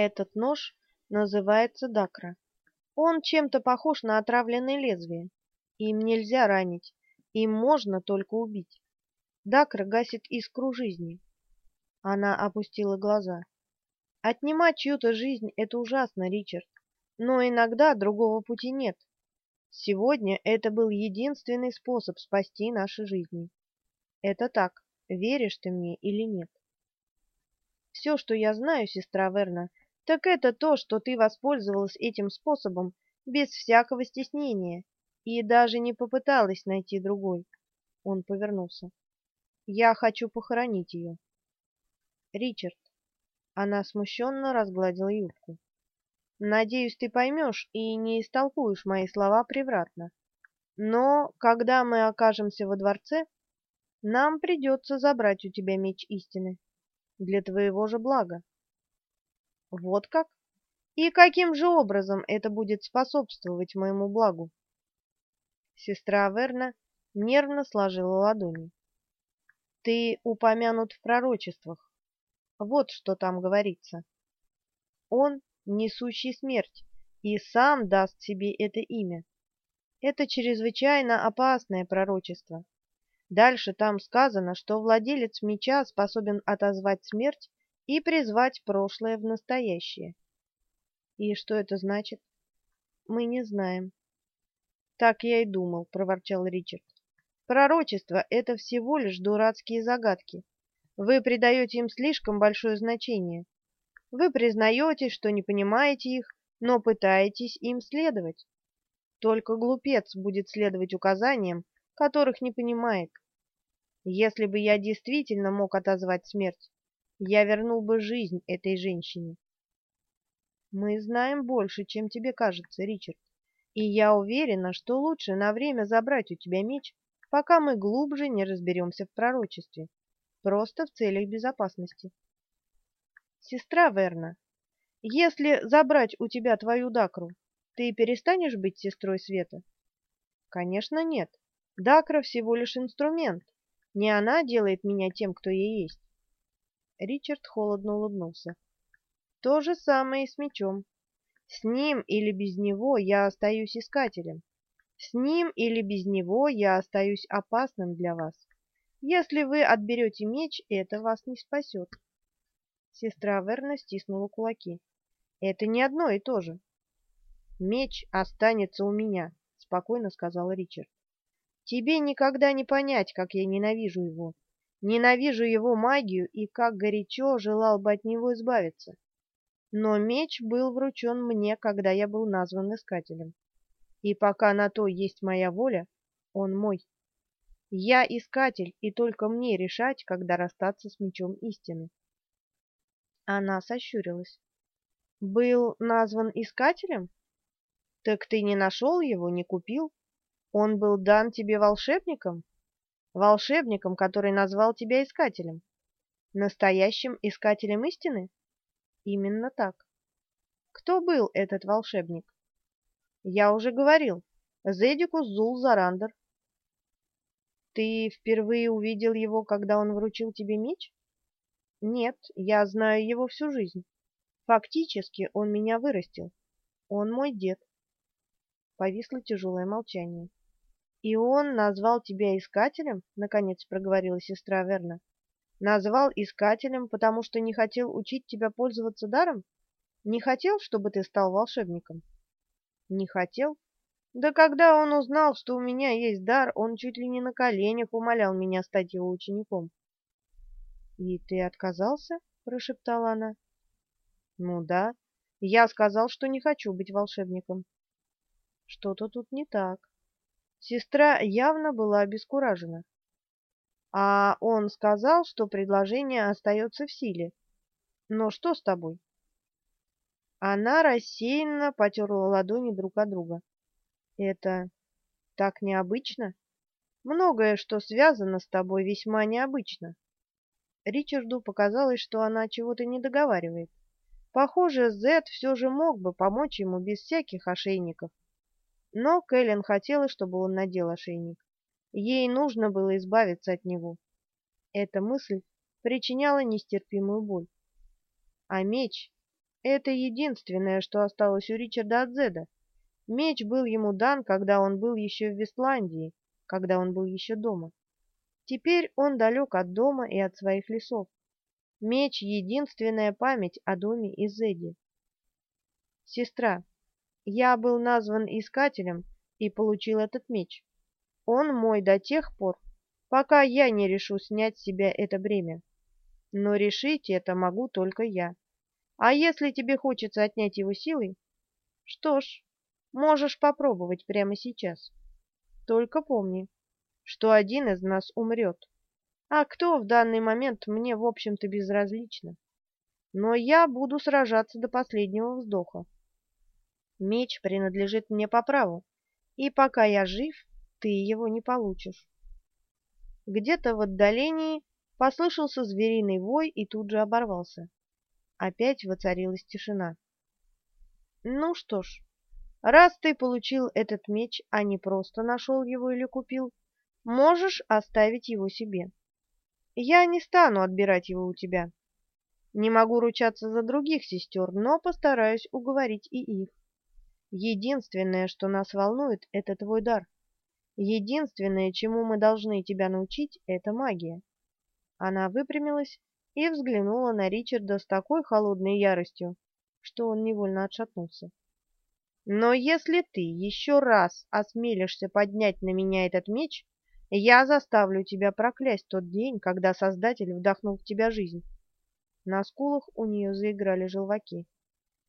Этот нож называется дакра. Он чем-то похож на отравленное лезвие. Им нельзя ранить, им можно только убить. Дакра гасит искру жизни. Она опустила глаза. Отнимать чью-то жизнь — это ужасно, Ричард, но иногда другого пути нет. Сегодня это был единственный способ спасти наши жизни. Это так, веришь ты мне или нет? Все, что я знаю, сестра Верна, так это то, что ты воспользовалась этим способом без всякого стеснения и даже не попыталась найти другой. Он повернулся. Я хочу похоронить ее. Ричард. Она смущенно разгладила юбку. Надеюсь, ты поймешь и не истолкуешь мои слова превратно. Но, когда мы окажемся во дворце, нам придется забрать у тебя меч истины. Для твоего же блага. Вот как? И каким же образом это будет способствовать моему благу? Сестра Аверна нервно сложила ладони. Ты упомянут в пророчествах. Вот что там говорится. Он несущий смерть, и сам даст себе это имя. Это чрезвычайно опасное пророчество. Дальше там сказано, что владелец меча способен отозвать смерть и призвать прошлое в настоящее. И что это значит? Мы не знаем. Так я и думал, проворчал Ричард. Пророчество — это всего лишь дурацкие загадки. Вы придаете им слишком большое значение. Вы признаете, что не понимаете их, но пытаетесь им следовать. Только глупец будет следовать указаниям, которых не понимает. Если бы я действительно мог отозвать смерть, я вернул бы жизнь этой женщине. Мы знаем больше, чем тебе кажется, Ричард, и я уверена, что лучше на время забрать у тебя меч, пока мы глубже не разберемся в пророчестве, просто в целях безопасности. Сестра Верна, если забрать у тебя твою Дакру, ты перестанешь быть сестрой Света? Конечно, нет. Дакра всего лишь инструмент. Не она делает меня тем, кто я есть. Ричард холодно улыбнулся. То же самое и с мечом. С ним или без него я остаюсь искателем. С ним или без него я остаюсь опасным для вас. Если вы отберете меч, это вас не спасет. Сестра Верна стиснула кулаки. Это не одно и то же. Меч останется у меня, спокойно сказал Ричард. Тебе никогда не понять, как я ненавижу его. Ненавижу его магию и как горячо желал бы от него избавиться. Но меч был вручен мне, когда я был назван искателем. И пока на то есть моя воля, он мой. Я искатель, и только мне решать, когда расстаться с мечом истины. Она сощурилась. Был назван искателем? Так ты не нашел его, не купил? Он был дан тебе волшебником? Волшебником, который назвал тебя искателем? Настоящим искателем истины? Именно так. Кто был этот волшебник? Я уже говорил. Зедикус Зул Зарандер. Ты впервые увидел его, когда он вручил тебе меч? Нет, я знаю его всю жизнь. Фактически он меня вырастил. Он мой дед. Повисло тяжелое молчание. И он назвал тебя искателем? Наконец проговорила сестра Верна. Назвал искателем, потому что не хотел учить тебя пользоваться даром? Не хотел, чтобы ты стал волшебником? Не хотел? Да когда он узнал, что у меня есть дар, он чуть ли не на коленях умолял меня стать его учеником. «И ты отказался?» — прошептала она. «Ну да. Я сказал, что не хочу быть волшебником». «Что-то тут не так». Сестра явно была обескуражена. «А он сказал, что предложение остается в силе. Но что с тобой?» Она рассеянно потерла ладони друг от друга. «Это так необычно. Многое, что связано с тобой, весьма необычно». Ричарду показалось, что она чего-то не договаривает. Похоже, Зет все же мог бы помочь ему без всяких ошейников. Но Кэлен хотела, чтобы он надел ошейник. Ей нужно было избавиться от него. Эта мысль причиняла нестерпимую боль. А меч — Это единственное, что осталось у Ричарда от Зеда. Меч был ему дан, когда он был еще в Вестландии, когда он был еще дома. Теперь он далек от дома и от своих лесов. Меч — единственная память о доме и Зеде. Сестра, я был назван искателем и получил этот меч. Он мой до тех пор, пока я не решу снять с себя это бремя. Но решить это могу только я. А если тебе хочется отнять его силой, что ж, можешь попробовать прямо сейчас. Только помни, что один из нас умрет, а кто в данный момент мне, в общем-то, безразлично. Но я буду сражаться до последнего вздоха. Меч принадлежит мне по праву, и пока я жив, ты его не получишь. Где-то в отдалении послышался звериный вой и тут же оборвался. Опять воцарилась тишина. Ну что ж, раз ты получил этот меч, а не просто нашел его или купил, можешь оставить его себе. Я не стану отбирать его у тебя. Не могу ручаться за других сестер, но постараюсь уговорить и их. Единственное, что нас волнует, это твой дар. Единственное, чему мы должны тебя научить, это магия. Она выпрямилась и взглянула на Ричарда с такой холодной яростью, что он невольно отшатнулся. «Но если ты еще раз осмелишься поднять на меня этот меч, я заставлю тебя проклясть тот день, когда Создатель вдохнул в тебя жизнь». На скулах у нее заиграли желваки.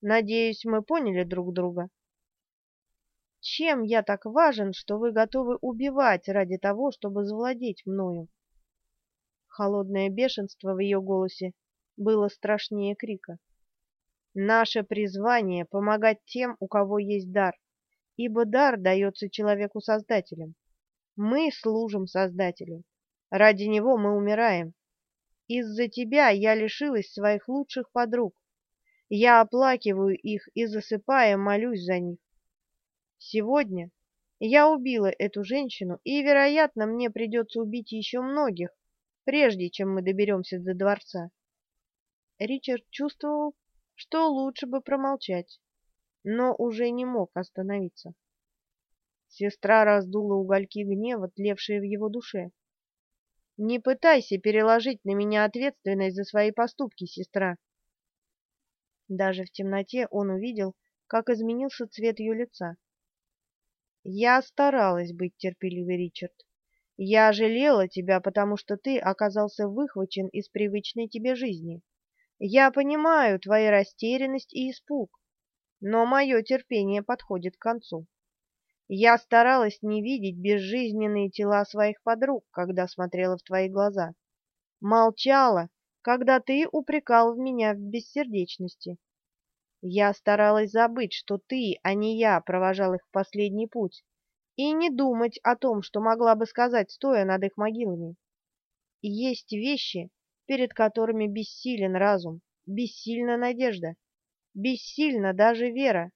«Надеюсь, мы поняли друг друга?» «Чем я так важен, что вы готовы убивать ради того, чтобы завладеть мною?» Холодное бешенство в ее голосе было страшнее крика. Наше призвание — помогать тем, у кого есть дар, ибо дар дается человеку Создателем. Мы служим Создателю. Ради него мы умираем. Из-за тебя я лишилась своих лучших подруг. Я оплакиваю их и, засыпая, молюсь за них. Сегодня я убила эту женщину, и, вероятно, мне придется убить еще многих, прежде чем мы доберемся до дворца. Ричард чувствовал, что лучше бы промолчать, но уже не мог остановиться. Сестра раздула угольки гнева, тлевшие в его душе. «Не пытайся переложить на меня ответственность за свои поступки, сестра!» Даже в темноте он увидел, как изменился цвет ее лица. «Я старалась быть терпеливой, Ричард. Я жалела тебя, потому что ты оказался выхвачен из привычной тебе жизни. Я понимаю твою растерянность и испуг, но мое терпение подходит к концу. Я старалась не видеть безжизненные тела своих подруг, когда смотрела в твои глаза. Молчала, когда ты упрекал в меня в бессердечности. Я старалась забыть, что ты, а не я, провожал их в последний путь, и не думать о том, что могла бы сказать, стоя над их могилами. Есть вещи, перед которыми бессилен разум, бессильна надежда, бессильна даже вера.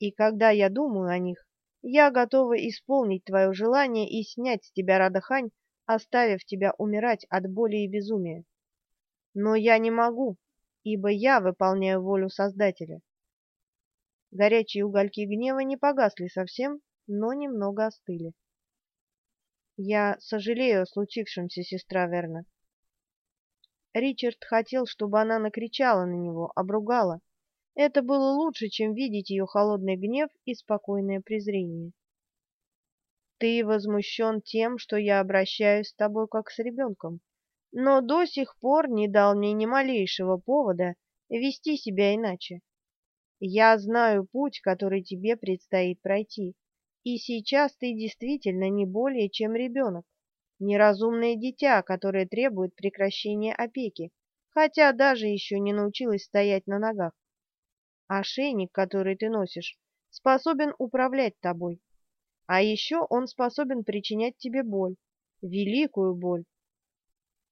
И когда я думаю о них, я готова исполнить твое желание и снять с тебя Радахань, оставив тебя умирать от боли и безумия. Но я не могу, ибо я выполняю волю Создателя. Горячие угольки гнева не погасли совсем, но немного остыли. «Я сожалею о случившемся, сестра Верна». Ричард хотел, чтобы она накричала на него, обругала. Это было лучше, чем видеть ее холодный гнев и спокойное презрение. «Ты возмущен тем, что я обращаюсь с тобой как с ребенком, но до сих пор не дал мне ни малейшего повода вести себя иначе. Я знаю путь, который тебе предстоит пройти, и сейчас ты действительно не более чем ребенок, неразумное дитя, которое требует прекращения опеки, хотя даже еще не научилась стоять на ногах. Ошейник, который ты носишь, способен управлять тобой. А еще он способен причинять тебе боль, великую боль.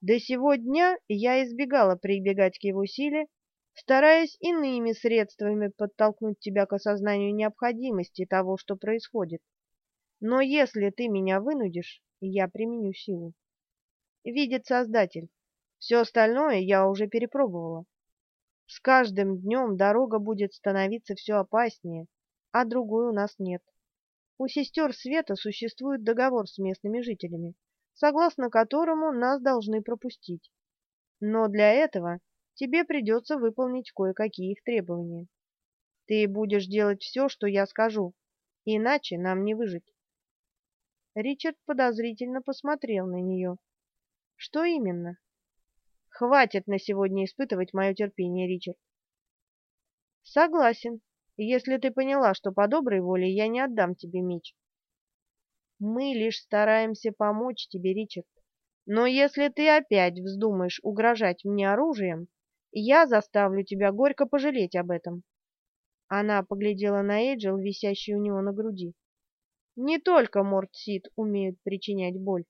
До сего дня я избегала прибегать к его силе, стараясь иными средствами подтолкнуть тебя к осознанию необходимости того, что происходит. Но если ты меня вынудишь, я применю силу. Видит Создатель. Все остальное я уже перепробовала. С каждым днем дорога будет становиться все опаснее, а другой у нас нет. У сестер Света существует договор с местными жителями, согласно которому нас должны пропустить. Но для этого тебе придется выполнить кое-какие их требования. Ты будешь делать все, что я скажу, иначе нам не выжить. Ричард подозрительно посмотрел на нее. Что именно? Хватит на сегодня испытывать мое терпение, Ричард. Согласен, если ты поняла, что по доброй воле я не отдам тебе меч. Мы лишь стараемся помочь тебе, Ричард. Но если ты опять вздумаешь угрожать мне оружием, я заставлю тебя горько пожалеть об этом. Она поглядела на Эйджел, висящий у него на груди. Не только Мортсид умеют причинять боль.